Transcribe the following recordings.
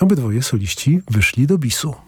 Obydwoje soliści wyszli do bisu.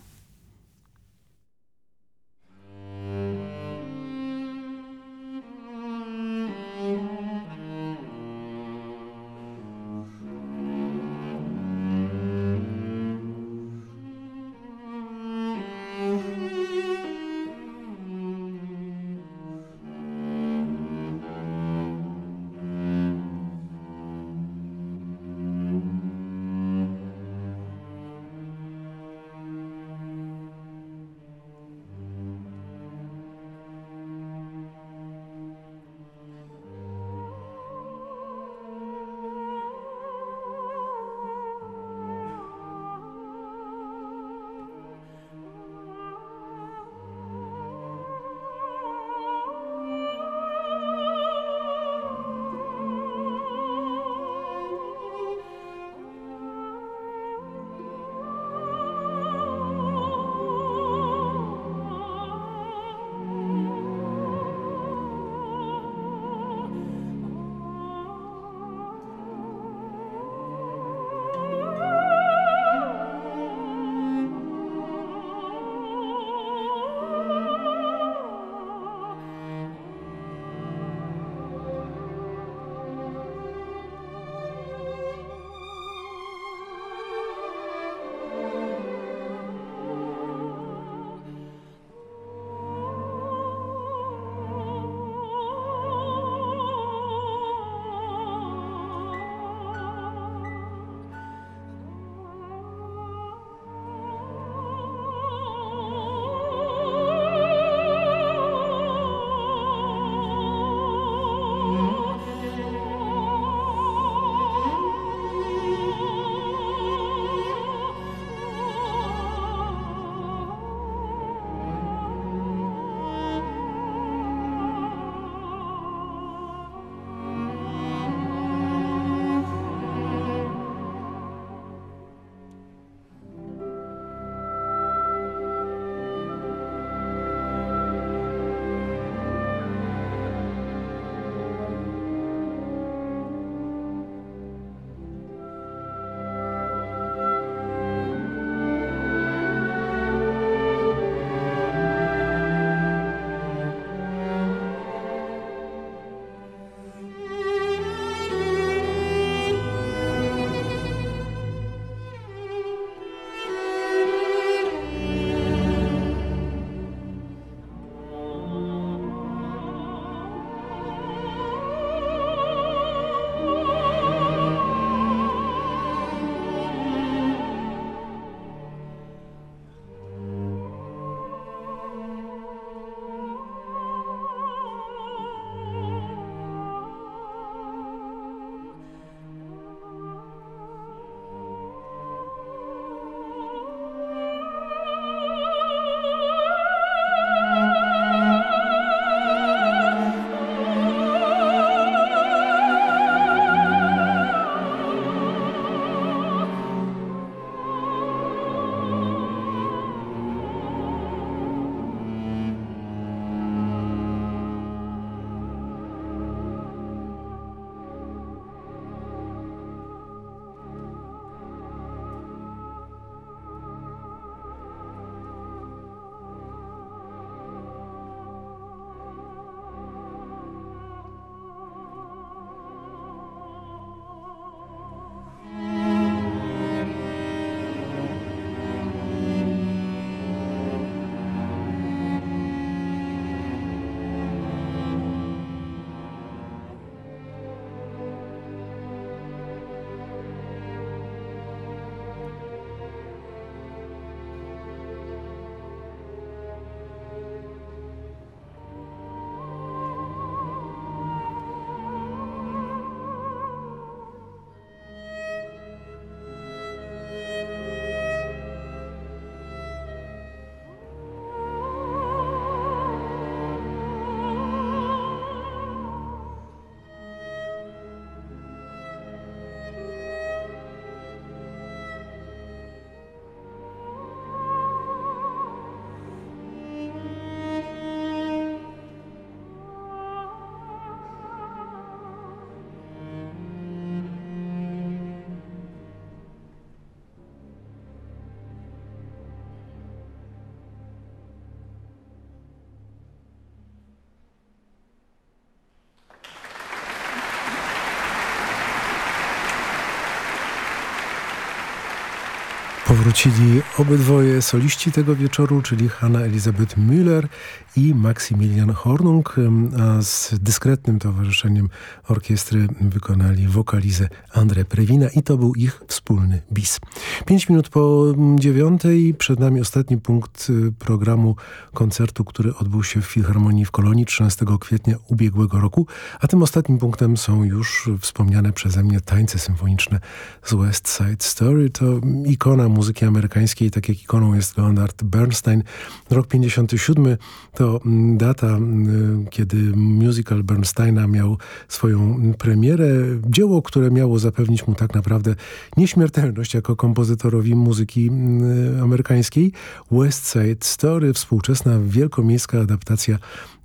Powrócili obydwoje soliści tego wieczoru, czyli Hanna Elisabeth Müller i Maximilian Hornung, a z dyskretnym towarzyszeniem orkiestry wykonali wokalizę André Prewina i to był ich wspólny bis. Pięć minut po dziewiątej, przed nami ostatni punkt y, programu koncertu, który odbył się w Filharmonii w Kolonii 13 kwietnia ubiegłego roku, a tym ostatnim punktem są już wspomniane przeze mnie tańce symfoniczne z West Side Story. To ikona muzyki amerykańskiej, tak jak ikoną jest Leonard Bernstein. Rok 57 to mm, data, mm, kiedy musical Bernsteina miał swoją premierę. Dzieło, które miało zapewnić mu tak naprawdę nieśmiertelność jako kompozytorowi muzyki mm, amerykańskiej. West Side Story, współczesna wielkomiejska adaptacja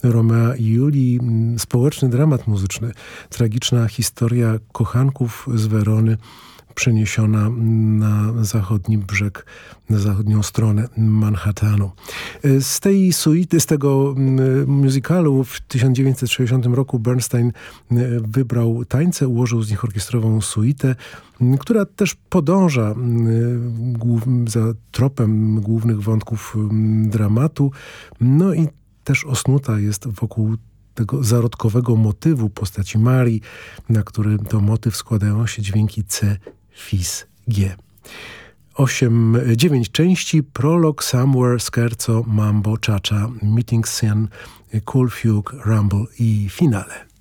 Romea i Julii, społeczny dramat muzyczny, tragiczna historia kochanków z Werony, przeniesiona na zachodni brzeg, na zachodnią stronę Manhattanu. Z tej suity, z tego mm, musicalu w 1960 roku Bernstein mm, wybrał tańce, ułożył z nich orkiestrową suitę, która też podąża za tropem głównych wątków dramatu. No i też osnuta jest wokół tego zarodkowego motywu postaci Marii, na który to motyw składają się dźwięki C Fis G. Osiem, dziewięć części, prolog, somewhere, scherzo, mambo, cha-cha, meeting scene, cool fugue, rumble i finale.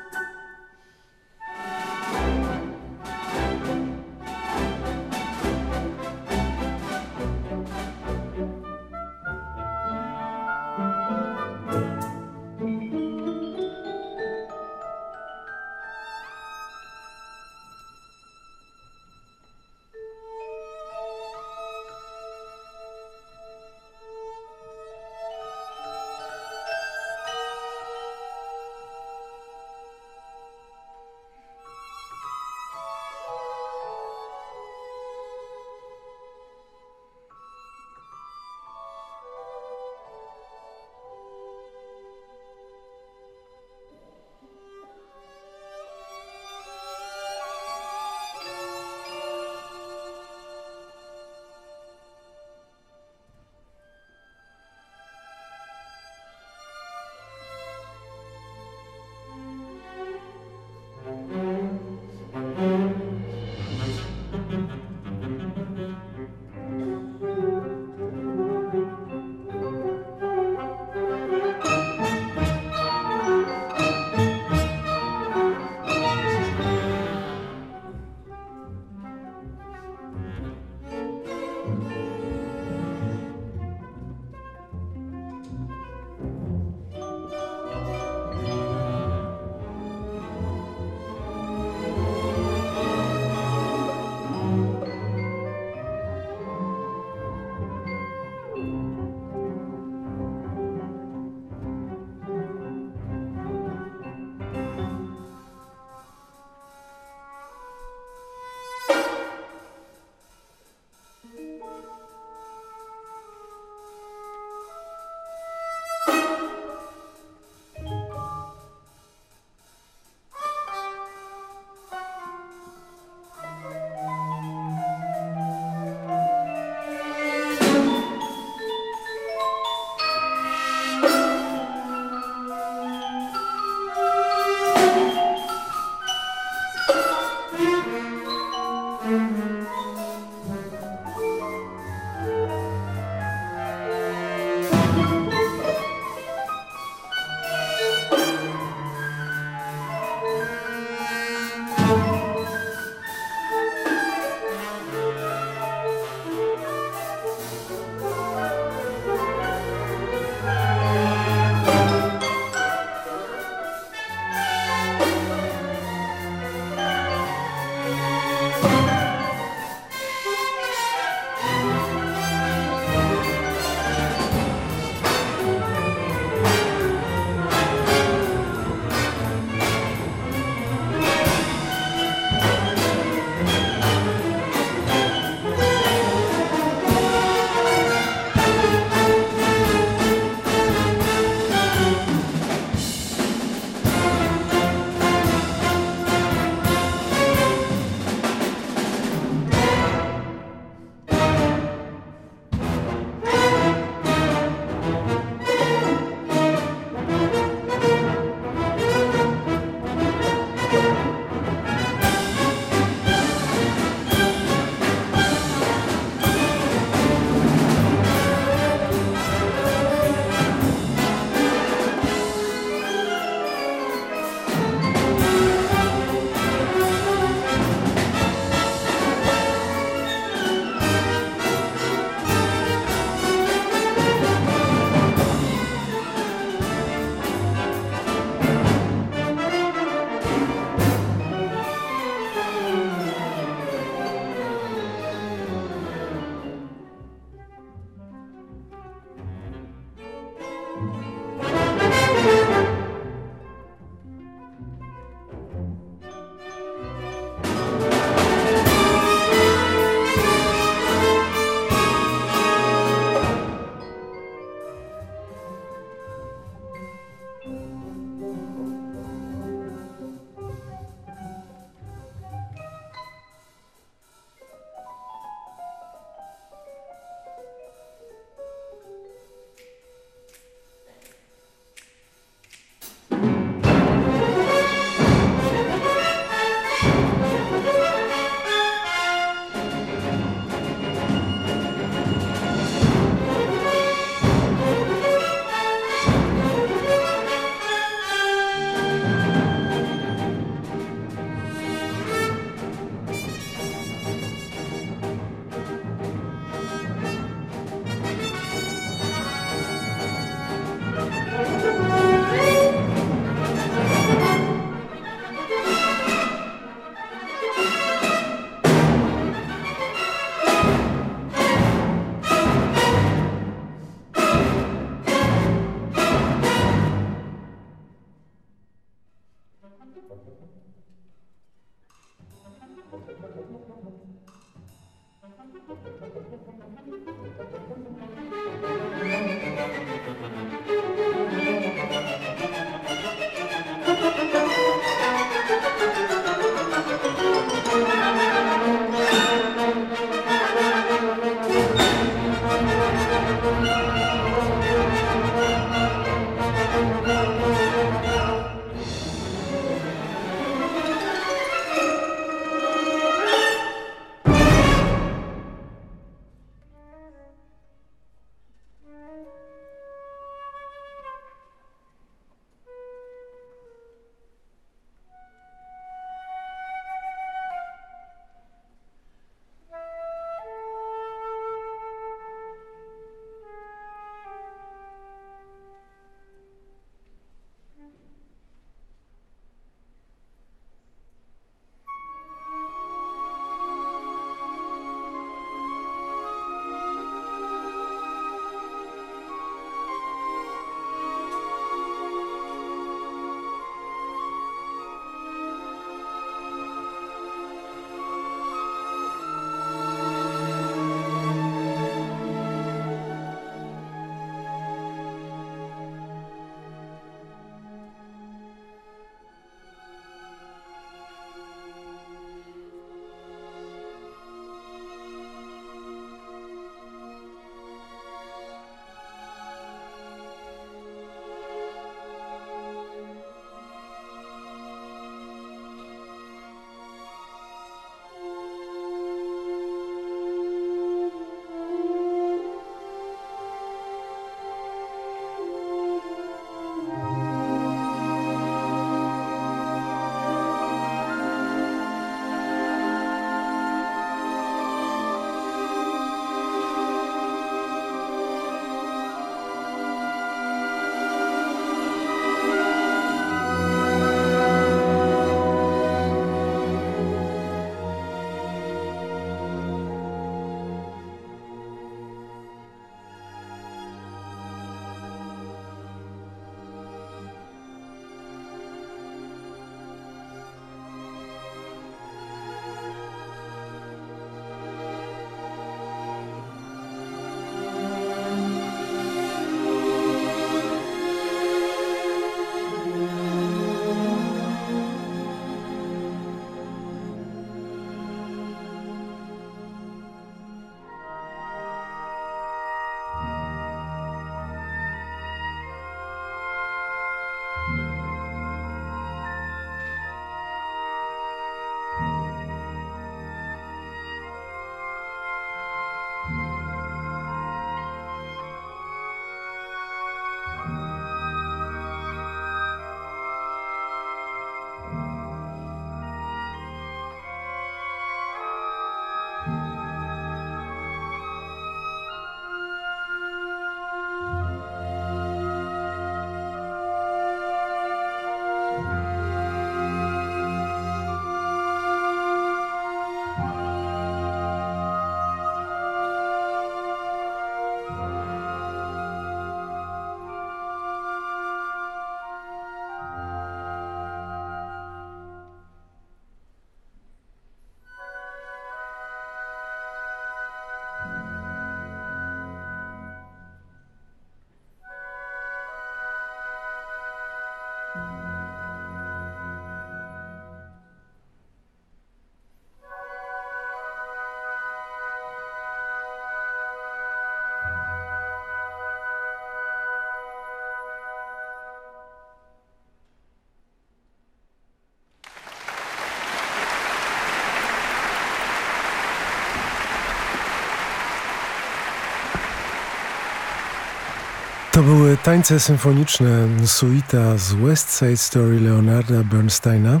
To były tańce symfoniczne suita z West Side Story Leonarda Bernsteina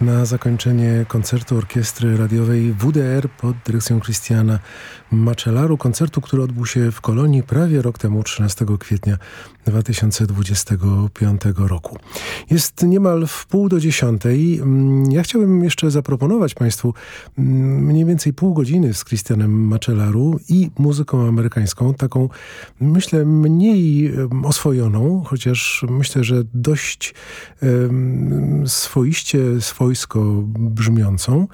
na zakończenie koncertu orkiestry radiowej WDR pod dyrekcją Christiana Macellaru. Koncertu, który odbył się w Kolonii prawie rok temu, 13 kwietnia 2025 roku. Jest niemal w pół do dziesiątej. Mm, ja chciałbym jeszcze zaproponować Państwu mm, mniej więcej pół godziny z Christianem Macellaru i muzyką amerykańską, taką myślę mniej oswojoną, chociaż myślę, że dość swoiście swojsko brzmiącą.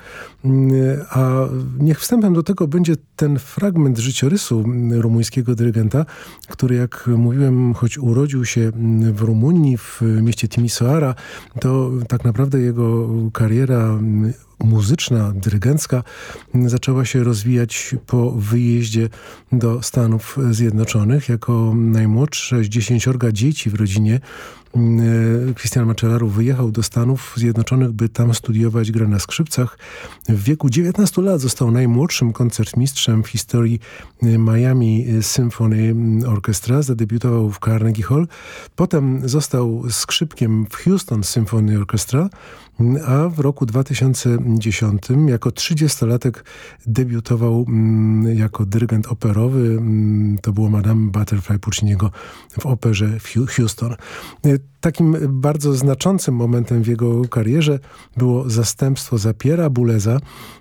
A niech wstępem do tego będzie ten fragment życiorysu rumuńskiego dyrygenta, który jak mówiłem, choć urodził się w Rumunii, w mieście Timisoara, to tak naprawdę jego kariera muzyczna, dyrygencka zaczęła się rozwijać po wyjeździe do Stanów Zjednoczonych. Jako najmłodsze z dziesięciorga dzieci w rodzinie Christian Macellaro wyjechał do Stanów Zjednoczonych, by tam studiować grę na skrzypcach. W wieku 19 lat został najmłodszym koncertmistrzem w historii Miami Symphony Orchestra. Zadebiutował w Carnegie Hall. Potem został skrzypkiem w Houston Symphony Orchestra a w roku 2010 jako 30-latek debiutował mm, jako dyrygent operowy. Mm, to było Madame Butterfly Pucciniego w operze Houston. Takim bardzo znaczącym momentem w jego karierze było zastępstwo za Piera Buleza.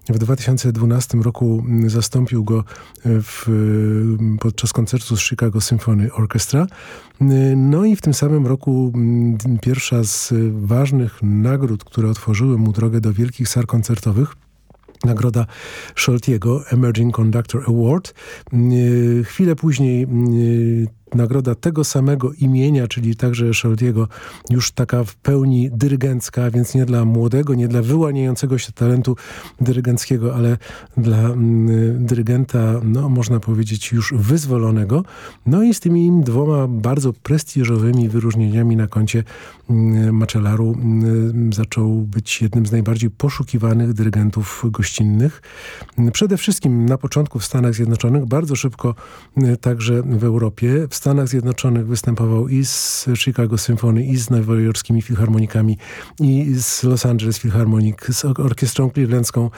W 2012 roku zastąpił go w, podczas koncertu z Chicago Symphony Orchestra. No i w tym samym roku pierwsza z ważnych nagród, które otworzyły mu drogę do wielkich sar koncertowych, nagroda Scholtiego, Emerging Conductor Award. Chwilę później nagroda tego samego imienia, czyli także Scholtiego, już taka w pełni dyrygencka, więc nie dla młodego, nie dla wyłaniającego się talentu dyrygenckiego, ale dla mm, dyrygenta, no można powiedzieć, już wyzwolonego. No i z tymi dwoma bardzo prestiżowymi wyróżnieniami na koncie mm, Macellaru mm, zaczął być jednym z najbardziej poszukiwanych dyrygentów gościnnych. Przede wszystkim na początku w Stanach Zjednoczonych, bardzo szybko także w Europie. W Stanach Zjednoczonych występował i z Chicago Symphony, i z nowojorskimi filharmonikami, i z Los Angeles Philharmonic, z orkiestrą clevelandzką.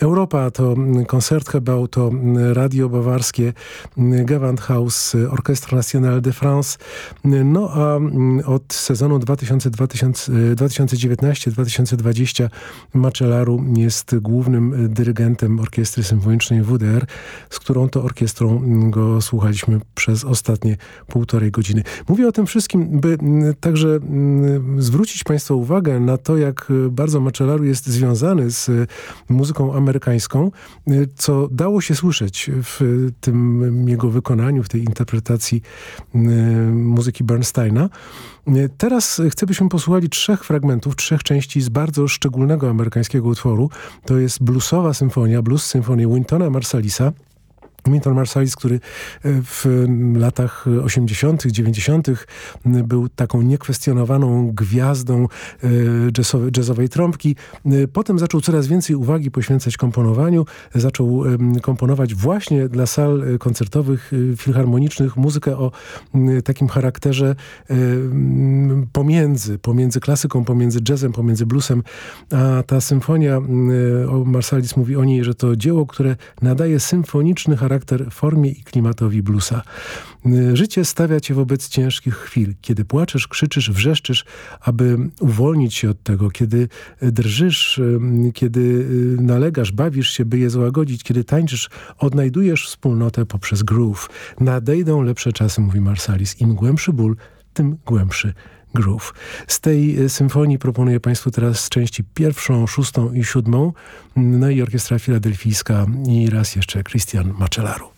Europa to Concertgebouw, to Radio Bawarskie, Gewandhaus, Orchestra Nationale de France. No a od sezonu 2019-2020 Macellaru jest głównym dyrygentem Orkiestry Symfonicznej WDR, z którą to orkiestrą go słuchaliśmy przez ostatnie półtorej godziny. Mówię o tym wszystkim, by także zwrócić Państwa uwagę na to, jak y, bardzo Macellaru jest związany z y, muzyką amerykańską, y, co dało się słyszeć w tym jego wykonaniu, w tej interpretacji muzyki Bernsteina. Teraz chcę, byśmy posłuchali trzech fragmentów, trzech części z bardzo szczególnego amerykańskiego utworu. To jest bluesowa symfonia, blues symfonia Wintona Marsalisa, Minton Marsalis, który e, w latach 80., 90. był taką niekwestionowaną gwiazdą e, jazzowej, jazzowej trąbki. E, potem zaczął coraz więcej uwagi poświęcać komponowaniu. Zaczął komponować właśnie dla sal koncertowych, filharmonicznych muzykę o takim charakterze pomiędzy, pomiędzy klasyką, pomiędzy jazzem, pomiędzy bluesem. A ta symfonia, Marsalis mówi o niej, że to dzieło, które nadaje symfoniczny charakter charakter formie i klimatowi bluesa. Życie stawia cię wobec ciężkich chwil, kiedy płaczesz, krzyczysz, wrzeszczysz, aby uwolnić się od tego, kiedy drżysz, kiedy nalegasz, bawisz się, by je złagodzić, kiedy tańczysz, odnajdujesz wspólnotę poprzez groove. Nadejdą lepsze czasy, mówi Marsalis. Im głębszy ból, tym głębszy groove. Z tej e, symfonii proponuję Państwu teraz części pierwszą, szóstą i siódmą, no i Orkiestra Filadelfijska i raz jeszcze Christian Macellaru.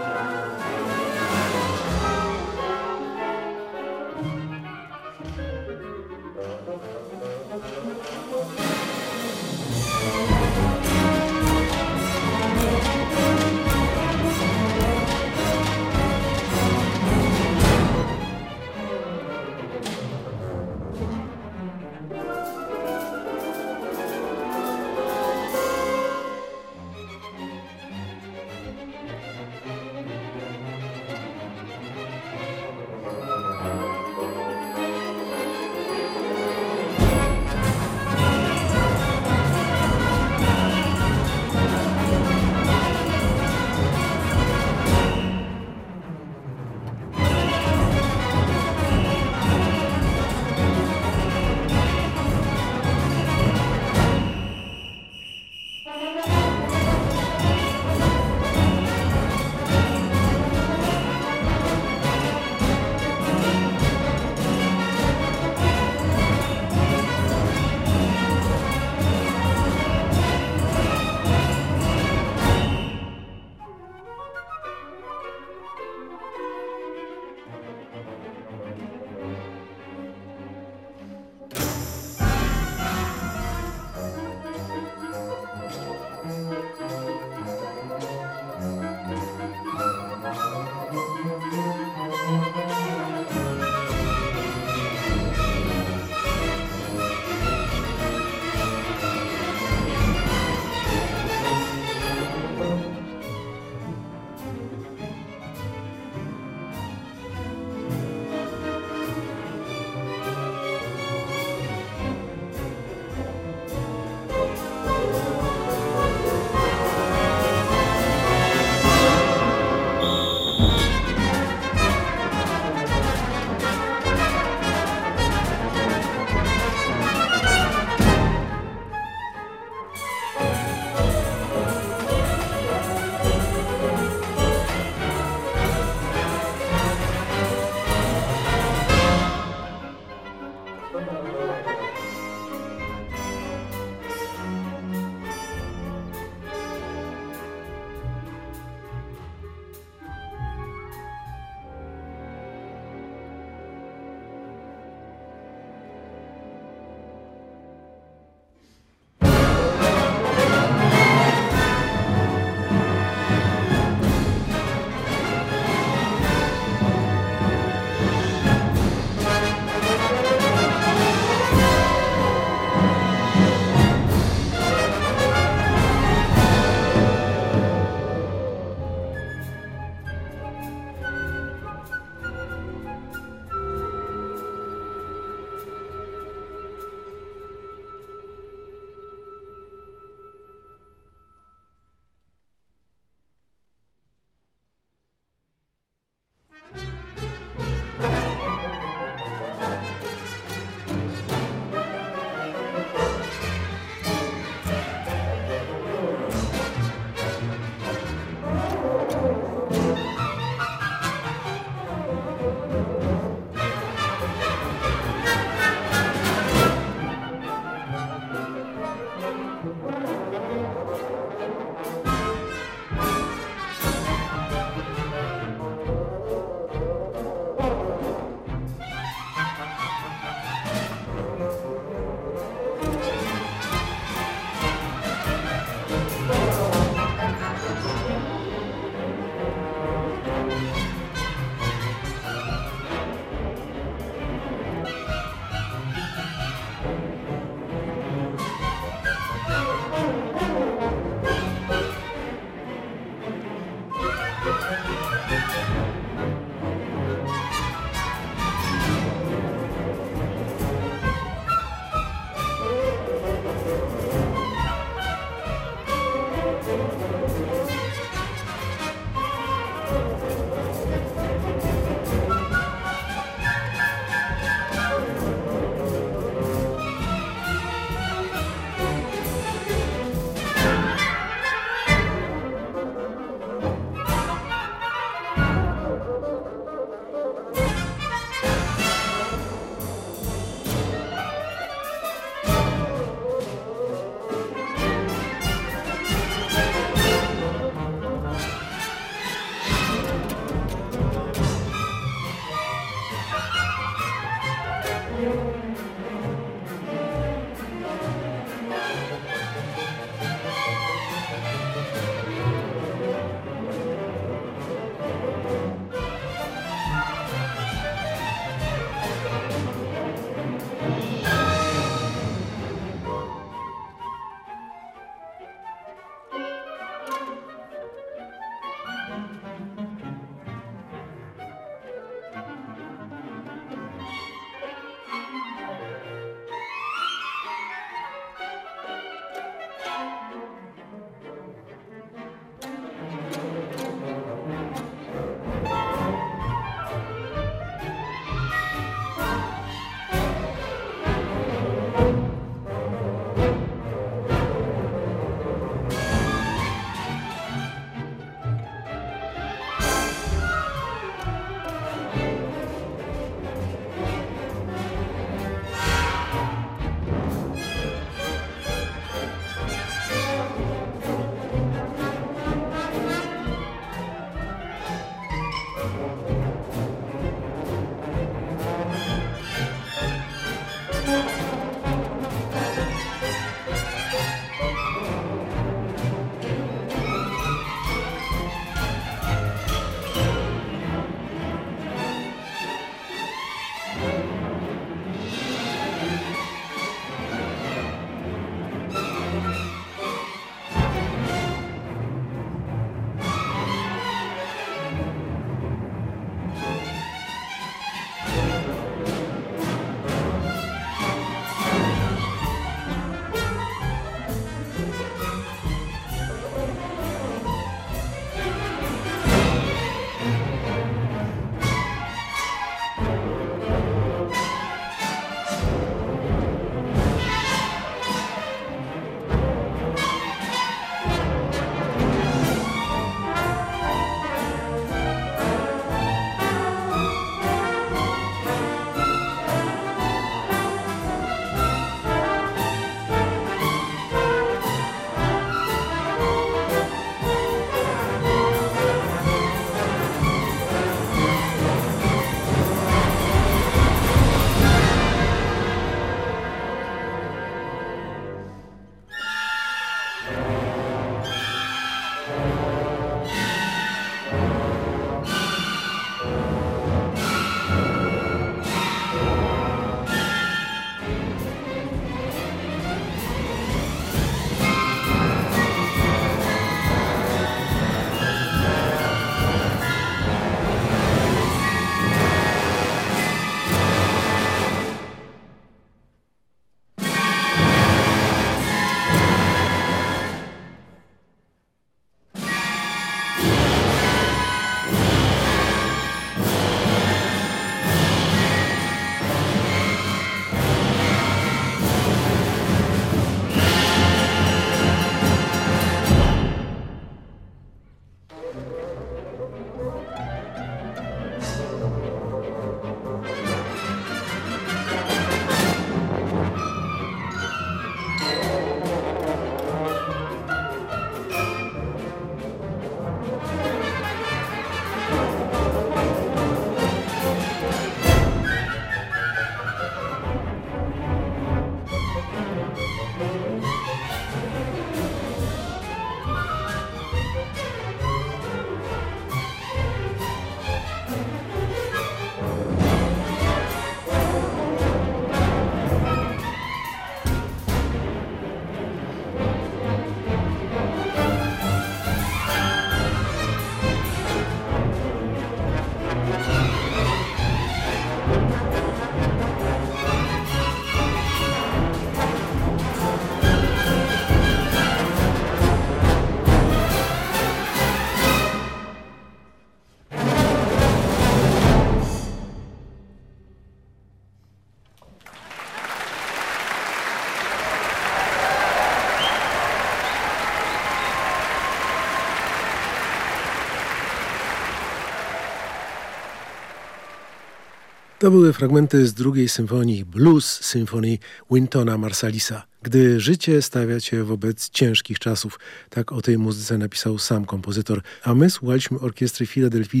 To były fragmenty z drugiej symfonii blues, symfonii Wintona Marsalisa. Gdy życie stawia cię wobec ciężkich czasów. Tak o tej muzyce napisał sam kompozytor. A my słuchaliśmy orkiestry filadelfijskiej